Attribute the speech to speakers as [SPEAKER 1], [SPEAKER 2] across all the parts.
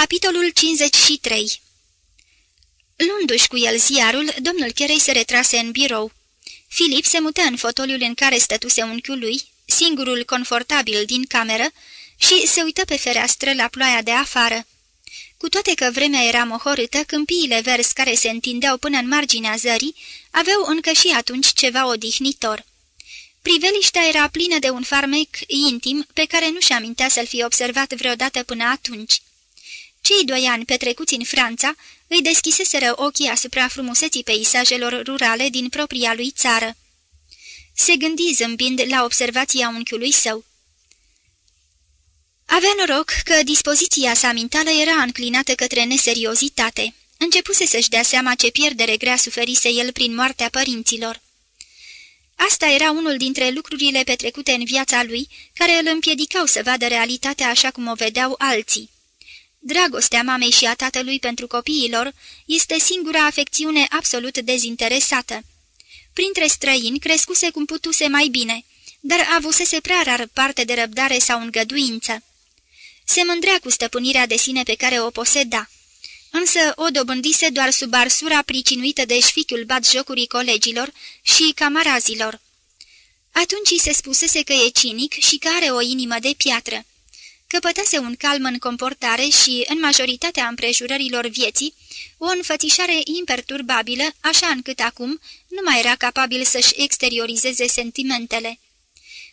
[SPEAKER 1] Capitolul 53 Luându-și cu el ziarul, domnul Cherei se retrase în birou. Filip se mută în fotoliul în care stătuse unchiul lui, singurul confortabil din cameră, și se uită pe fereastră la ploaia de afară. Cu toate că vremea era mohorâtă, câmpiile verzi care se întindeau până în marginea zării aveau încă și atunci ceva odihnitor. Priveliștea era plină de un farmec intim pe care nu-și amintea să-l fi observat vreodată până atunci. Cei doi ani petrecuți în Franța îi deschiseseră ochii asupra frumuseții peisajelor rurale din propria lui țară. Se gândi zâmbind la observația unchiului său. Avea noroc că dispoziția sa mentală era înclinată către neseriozitate. Începuse să-și dea seama ce pierdere grea suferise el prin moartea părinților. Asta era unul dintre lucrurile petrecute în viața lui, care îl împiedicau să vadă realitatea așa cum o vedeau alții. Dragostea mamei și a tatălui pentru copiilor este singura afecțiune absolut dezinteresată. Printre străini crescuse cum putuse mai bine, dar avusese prea rar parte de răbdare sau îngăduință. Se mândrea cu stăpânirea de sine pe care o poseda. Însă o dobândise doar sub arsura pricinuită de șfichiul bat jocurii colegilor și camarazilor. Atunci i se spusese că e cinic și că are o inimă de piatră căpătase un calm în comportare și, în majoritatea împrejurărilor vieții, o înfățișare imperturbabilă, așa încât acum nu mai era capabil să-și exteriorizeze sentimentele.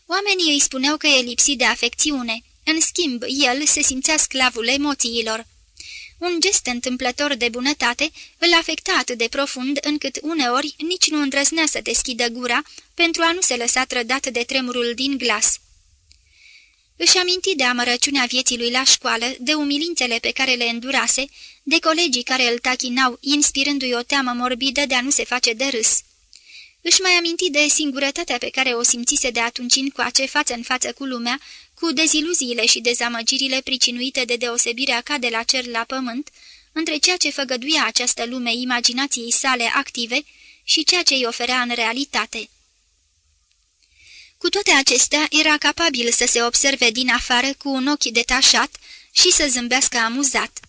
[SPEAKER 1] Oamenii îi spuneau că e lipsit de afecțiune, în schimb el se simțea sclavul emoțiilor. Un gest întâmplător de bunătate îl afecta atât de profund încât uneori nici nu îndrăznea să deschidă gura pentru a nu se lăsa trădat de tremurul din glas. Își aminti de amărăciunea vieții lui la școală, de umilințele pe care le îndurase, de colegii care îl tachinau, inspirându-i o teamă morbidă de a nu se face de râs. Își mai aminti de singurătatea pe care o simțise de atunci încoace față în față cu lumea, cu deziluziile și dezamăgirile pricinuite de deosebirea ca de la cer la pământ, între ceea ce făgăduia această lume imaginației sale active și ceea ce îi oferea în realitate. Cu toate acestea, era capabil să se observe din afară cu un ochi detașat și să zâmbească amuzat.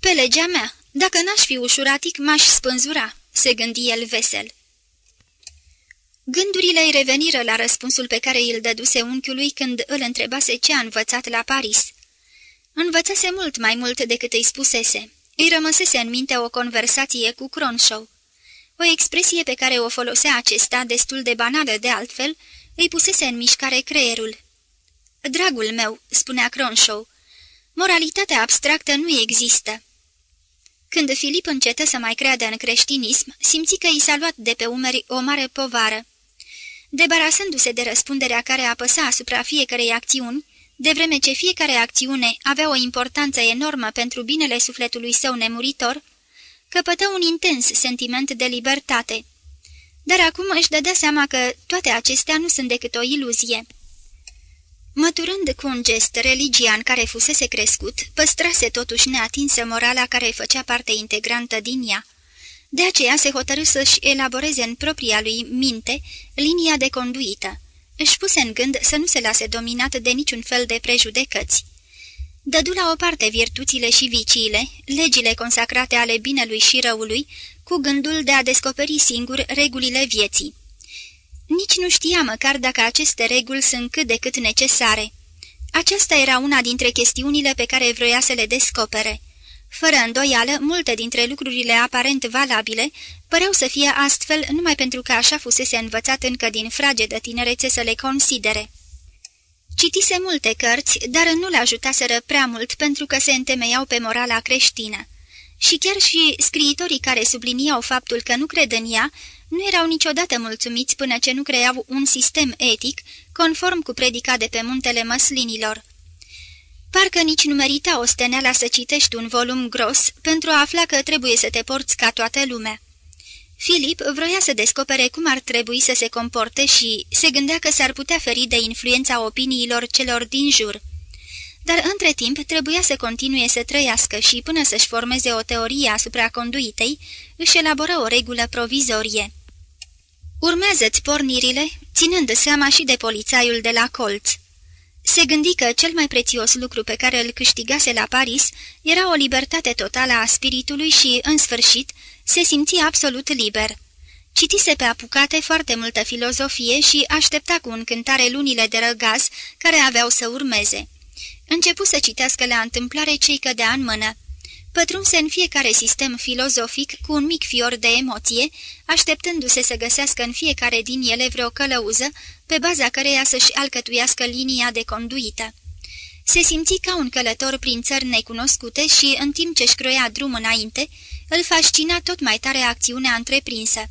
[SPEAKER 1] Pe legea mea, dacă n-aș fi ușuratic, m-aș spânzura," se gândi el vesel. Gândurile îi reveniră la răspunsul pe care îl dăduse unchiului când îl întrebase ce a învățat la Paris. Învățase mult mai mult decât îi spusese. Îi rămăsese în minte o conversație cu Cronshaw. O expresie pe care o folosea acesta, destul de banală de altfel, îi pusese în mișcare creierul. Dragul meu," spunea Cronshaw, moralitatea abstractă nu există." Când Filip încetă să mai creadă în creștinism, simți că i s-a luat de pe umeri o mare povară. Debarasându-se de răspunderea care apăsa asupra fiecarei acțiuni, de vreme ce fiecare acțiune avea o importanță enormă pentru binele sufletului său nemuritor, căpătă un intens sentiment de libertate dar acum își dădea seama că toate acestea nu sunt decât o iluzie. Măturând cu un gest religia în care fusese crescut, păstrase totuși neatinsă morala care făcea parte integrantă din ea. De aceea se hotărâ să-și elaboreze în propria lui minte linia de conduită. Își puse în gând să nu se lase dominat de niciun fel de prejudecăți. Dădu la o parte virtuțile și viciile, legile consacrate ale binelui și răului, cu gândul de a descoperi singur regulile vieții. Nici nu știa măcar dacă aceste reguli sunt cât de cât necesare. Aceasta era una dintre chestiunile pe care vroia să le descopere. Fără îndoială, multe dintre lucrurile aparent valabile păreau să fie astfel numai pentru că așa fusese învățat încă din fragedă tinerețe să le considere. Citise multe cărți, dar nu le ajutaseră prea mult pentru că se întemeiau pe morala creștină. Și chiar și scriitorii care subliniau faptul că nu cred în ea, nu erau niciodată mulțumiți până ce nu creau un sistem etic, conform cu predica de pe muntele măslinilor. Parcă nici nu merita o steneala să citești un volum gros pentru a afla că trebuie să te porți ca toată lumea. Filip vroia să descopere cum ar trebui să se comporte și se gândea că s-ar putea feri de influența opiniilor celor din jur. Dar între timp trebuia să continue să trăiască și până să-și formeze o teorie asupra conduitei, își elaboră o regulă provizorie. Urmează-ți pornirile, ținând seama și de polițaiul de la colț. Se gândi că cel mai prețios lucru pe care îl câștigase la Paris era o libertate totală a spiritului și, în sfârșit, se simți absolut liber. Citise pe apucate foarte multă filozofie și aștepta cu încântare lunile de răgaz care aveau să urmeze. Începu să citească la întâmplare cei cădea în mână. Pătrunse în fiecare sistem filozofic cu un mic fior de emoție, așteptându-se să găsească în fiecare din ele vreo călăuză, pe baza căreia să-și alcătuiască linia de conduită. Se simți ca un călător prin țări necunoscute și, în timp ce-și croia drum înainte, îl fascina tot mai tare acțiunea întreprinsă.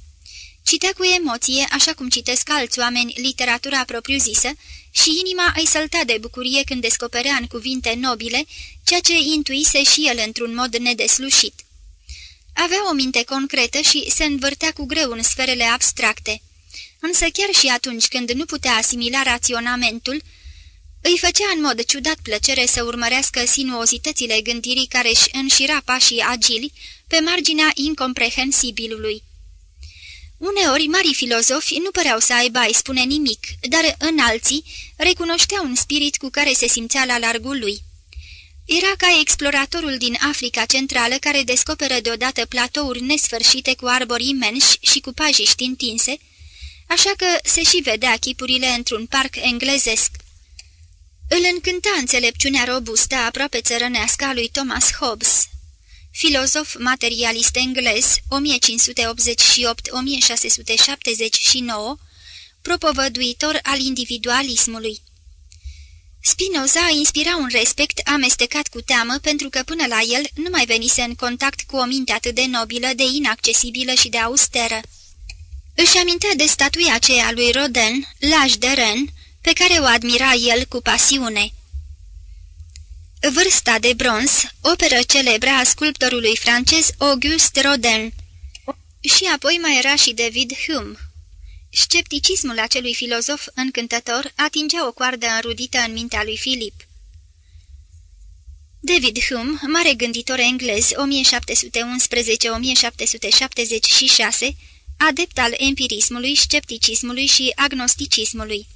[SPEAKER 1] Citea cu emoție, așa cum citesc alți oameni, literatura propriu-zisă și inima îi sălta de bucurie când descoperea în cuvinte nobile ceea ce intuise și el într-un mod nedeslușit. Avea o minte concretă și se învârtea cu greu în sferele abstracte. Însă chiar și atunci când nu putea asimila raționamentul, îi făcea în mod ciudat plăcere să urmărească sinuozitățile gândirii care își înșira pașii agili pe marginea incomprehensibilului. Uneori, mari filozofi nu păreau să aibă a spune nimic, dar în alții recunoștea un spirit cu care se simțea la largul lui. Era ca exploratorul din Africa Centrală care descoperă deodată platouri nesfârșite cu arbori imensi și cu pajiști întinse, așa că se și vedea chipurile într-un parc englezesc. Îl încânta înțelepciunea robustă aproape țărănească a lui Thomas Hobbes, filozof materialist englez 1588-1679, propovăduitor al individualismului. Spinoza inspira un respect amestecat cu teamă pentru că până la el nu mai venise în contact cu o minte atât de nobilă, de inaccesibilă și de austeră. Își amintea de statuia aceea lui Rodin, L'Age de Ren, pe care o admira el cu pasiune. Vârsta de bronz, operă celebră a sculptorului francez Auguste Rodin. Și apoi mai era și David Hume. Scepticismul acelui filozof încântător atingea o coardă înrudită în mintea lui Filip. David Hume, mare gânditor englez 1711-1776, adept al empirismului, scepticismului și agnosticismului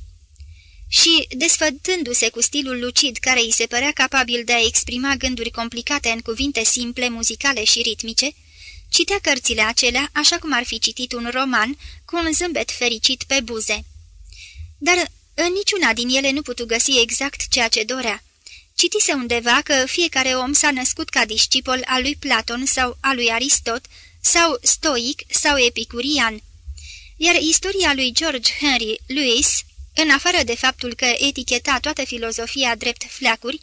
[SPEAKER 1] și, desfădându-se cu stilul lucid care îi se părea capabil de a exprima gânduri complicate în cuvinte simple, muzicale și ritmice, citea cărțile acelea așa cum ar fi citit un roman, cu un zâmbet fericit pe buze. Dar în niciuna din ele nu putu găsi exact ceea ce dorea. Citise undeva că fiecare om s-a născut ca discipol al lui Platon sau al lui Aristot, sau stoic sau epicurian. Iar istoria lui George Henry Lewis în afară de faptul că eticheta toată filozofia drept fleacuri,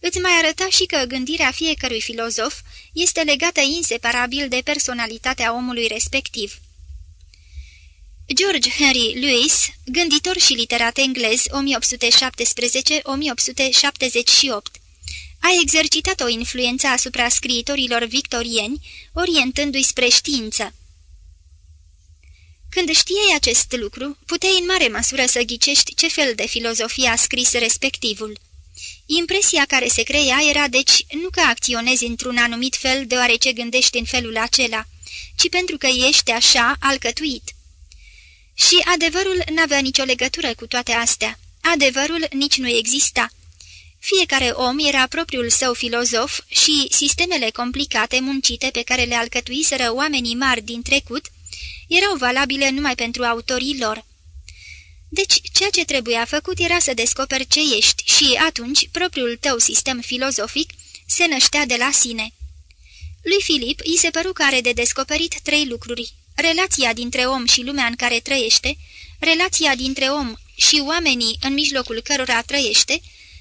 [SPEAKER 1] îți mai arăta și că gândirea fiecărui filozof este legată inseparabil de personalitatea omului respectiv. George Henry Lewis, gânditor și literat englez 1817-1878, a exercitat o influență asupra scriitorilor victorieni, orientându-i spre știință. Când știai acest lucru, puteai în mare măsură să ghicești ce fel de filozofie a scris respectivul. Impresia care se crea era deci nu că acționezi într-un anumit fel deoarece gândești în felul acela, ci pentru că ești așa alcătuit. Și adevărul n-avea nicio legătură cu toate astea. Adevărul nici nu exista. Fiecare om era propriul său filozof și sistemele complicate muncite pe care le alcătuiseră oamenii mari din trecut erau valabile numai pentru autorii lor. Deci, ceea ce trebuia făcut era să descoperi ce ești și atunci propriul tău sistem filozofic se năștea de la sine. Lui Filip îi se păru că are de descoperit trei lucruri. Relația dintre om și lumea în care trăiește, relația dintre om și oamenii în mijlocul cărora trăiește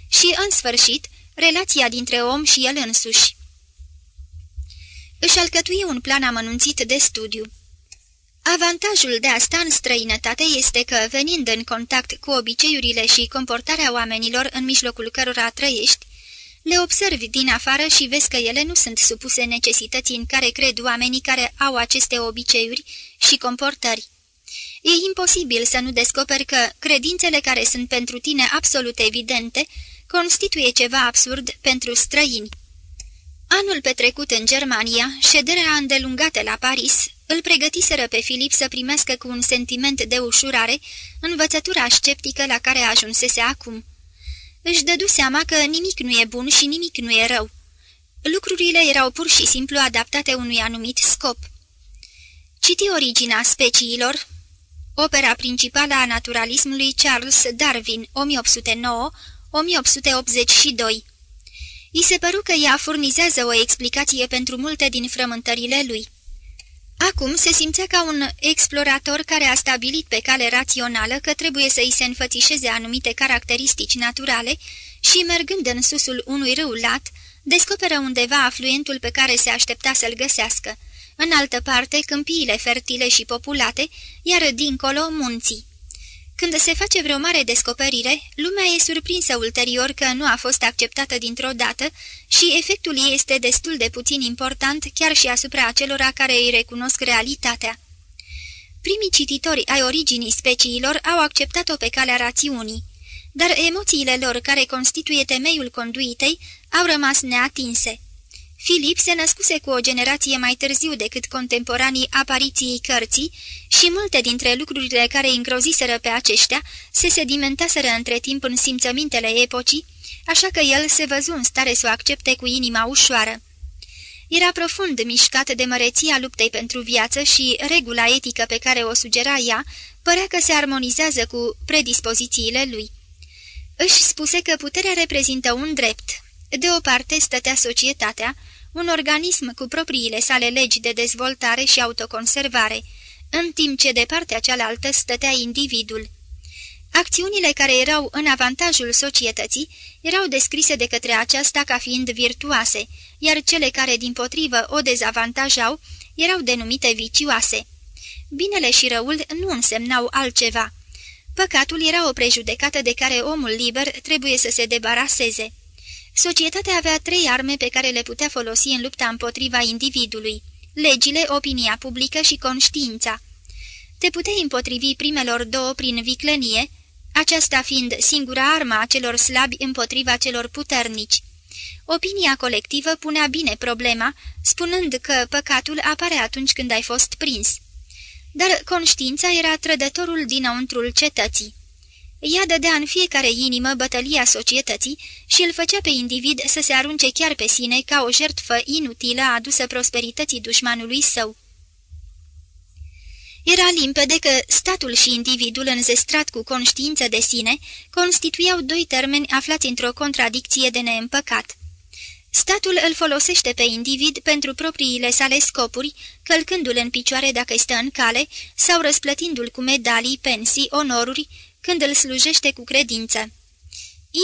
[SPEAKER 1] și, în sfârșit, relația dintre om și el însuși. Își alcătuie un plan amănunțit de studiu. Avantajul de a sta în străinătate este că, venind în contact cu obiceiurile și comportarea oamenilor în mijlocul cărora trăiești, le observi din afară și vezi că ele nu sunt supuse necesității în care cred oamenii care au aceste obiceiuri și comportări. E imposibil să nu descoperi că credințele care sunt pentru tine absolut evidente constituie ceva absurd pentru străini. Anul petrecut în Germania, șederea îndelungată la Paris, îl pregătiseră pe Filip să primească cu un sentiment de ușurare învățătura sceptică la care ajunsese acum. Își dădu seama că nimic nu e bun și nimic nu e rău. Lucrurile erau pur și simplu adaptate unui anumit scop. Citi originea speciilor, opera principală a naturalismului Charles Darwin, 1809-1882. I se păru că ea furnizează o explicație pentru multe din frământările lui. Acum se simțea ca un explorator care a stabilit pe cale rațională că trebuie să îi se înfățișeze anumite caracteristici naturale și, mergând în susul unui râu lat, descoperă undeva afluentul pe care se aștepta să-l găsească. În altă parte, câmpiile fertile și populate, iar dincolo, munții. Când se face vreo mare descoperire, lumea e surprinsă ulterior că nu a fost acceptată dintr-o dată și efectul ei este destul de puțin important chiar și asupra acelora care îi recunosc realitatea. Primii cititori ai originii speciilor au acceptat-o pe calea rațiunii, dar emoțiile lor care constituie temeiul conduitei au rămas neatinse. Filip se născuse cu o generație mai târziu decât contemporanii apariției cărții și multe dintre lucrurile care îngroziseră pe aceștia se sedimentaseră între timp în simțămintele epocii, așa că el se văzu în stare să o accepte cu inima ușoară. Era profund mișcat de măreția luptei pentru viață și regula etică pe care o sugera ea părea că se armonizează cu predispozițiile lui. Își spuse că puterea reprezintă un drept. De o parte stătea societatea, un organism cu propriile sale legi de dezvoltare și autoconservare, în timp ce de partea cealaltă stătea individul. Acțiunile care erau în avantajul societății erau descrise de către aceasta ca fiind virtuoase, iar cele care din potrivă o dezavantajau erau denumite vicioase. Binele și răul nu însemnau altceva. Păcatul era o prejudecată de care omul liber trebuie să se debaraseze. Societatea avea trei arme pe care le putea folosi în lupta împotriva individului, legile, opinia publică și conștiința. Te puteai împotrivi primelor două prin viclenie, aceasta fiind singura armă a celor slabi împotriva celor puternici. Opinia colectivă punea bine problema, spunând că păcatul apare atunci când ai fost prins. Dar conștiința era trădătorul dinăuntrul cetății. Ea dădea în fiecare inimă bătălia societății și îl făcea pe individ să se arunce chiar pe sine ca o jertfă inutilă adusă prosperității dușmanului său. Era limpede că statul și individul înzestrat cu conștiință de sine constituiau doi termeni aflați într-o contradicție de neîmpăcat. Statul îl folosește pe individ pentru propriile sale scopuri, călcându-l în picioare dacă stă în cale sau răsplătindu-l cu medalii, pensii, onoruri, când îl slujește cu credință.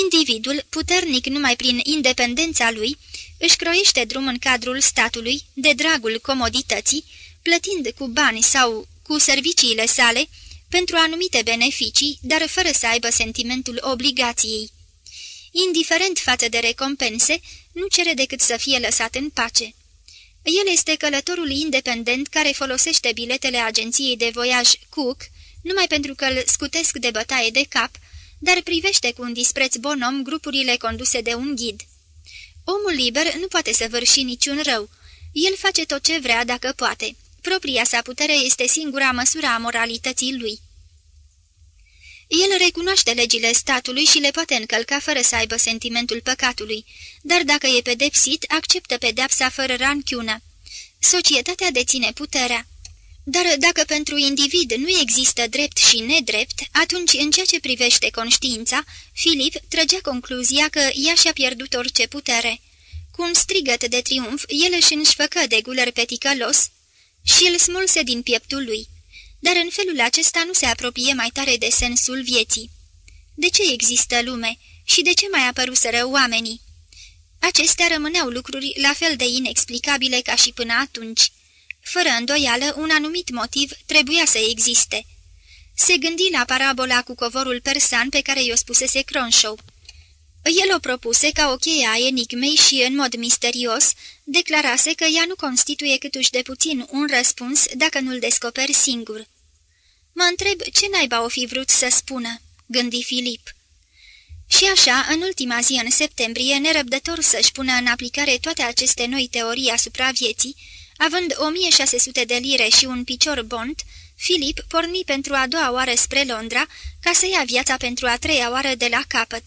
[SPEAKER 1] Individul, puternic numai prin independența lui, își croiește drum în cadrul statului, de dragul comodității, plătind cu bani sau cu serviciile sale pentru anumite beneficii, dar fără să aibă sentimentul obligației. Indiferent față de recompense, nu cere decât să fie lăsat în pace. El este călătorul independent care folosește biletele agenției de voiaj Cook, numai pentru că îl scutesc de bătaie de cap, dar privește cu un dispreț bonom grupurile conduse de un ghid. Omul liber nu poate să vârși niciun rău. El face tot ce vrea dacă poate. Propria sa putere este singura măsură a moralității lui. El recunoaște legile statului și le poate încălca fără să aibă sentimentul păcatului, dar dacă e pedepsit, acceptă pedepsa fără ranchiună. Societatea deține puterea. Dar dacă pentru individ nu există drept și nedrept, atunci, în ceea ce privește conștiința, Filip trăgea concluzia că ea și-a pierdut orice putere. Cu un strigăt de triumf, el își înșfăcă de guler pe ticălos și îl smulse din pieptul lui. Dar în felul acesta nu se apropie mai tare de sensul vieții. De ce există lume și de ce mai apăruseră oamenii? Acestea rămâneau lucruri la fel de inexplicabile ca și până atunci. Fără îndoială, un anumit motiv trebuia să existe. Se gândi la parabola cu covorul persan pe care i-o spusese Cronshaw. El o propuse ca o cheie a enigmei și, în mod misterios, declarase că ea nu constituie câtuși de puțin un răspuns dacă nu-l descoperi singur. Mă întreb ce naiba o fi vrut să spună, gândi Filip. Și așa, în ultima zi în septembrie, nerăbdător să-și pună în aplicare toate aceste noi teorii asupra vieții, Având 1600 de lire și un picior bont, Filip porni pentru a doua oară spre Londra ca să ia viața pentru a treia oară de la capăt.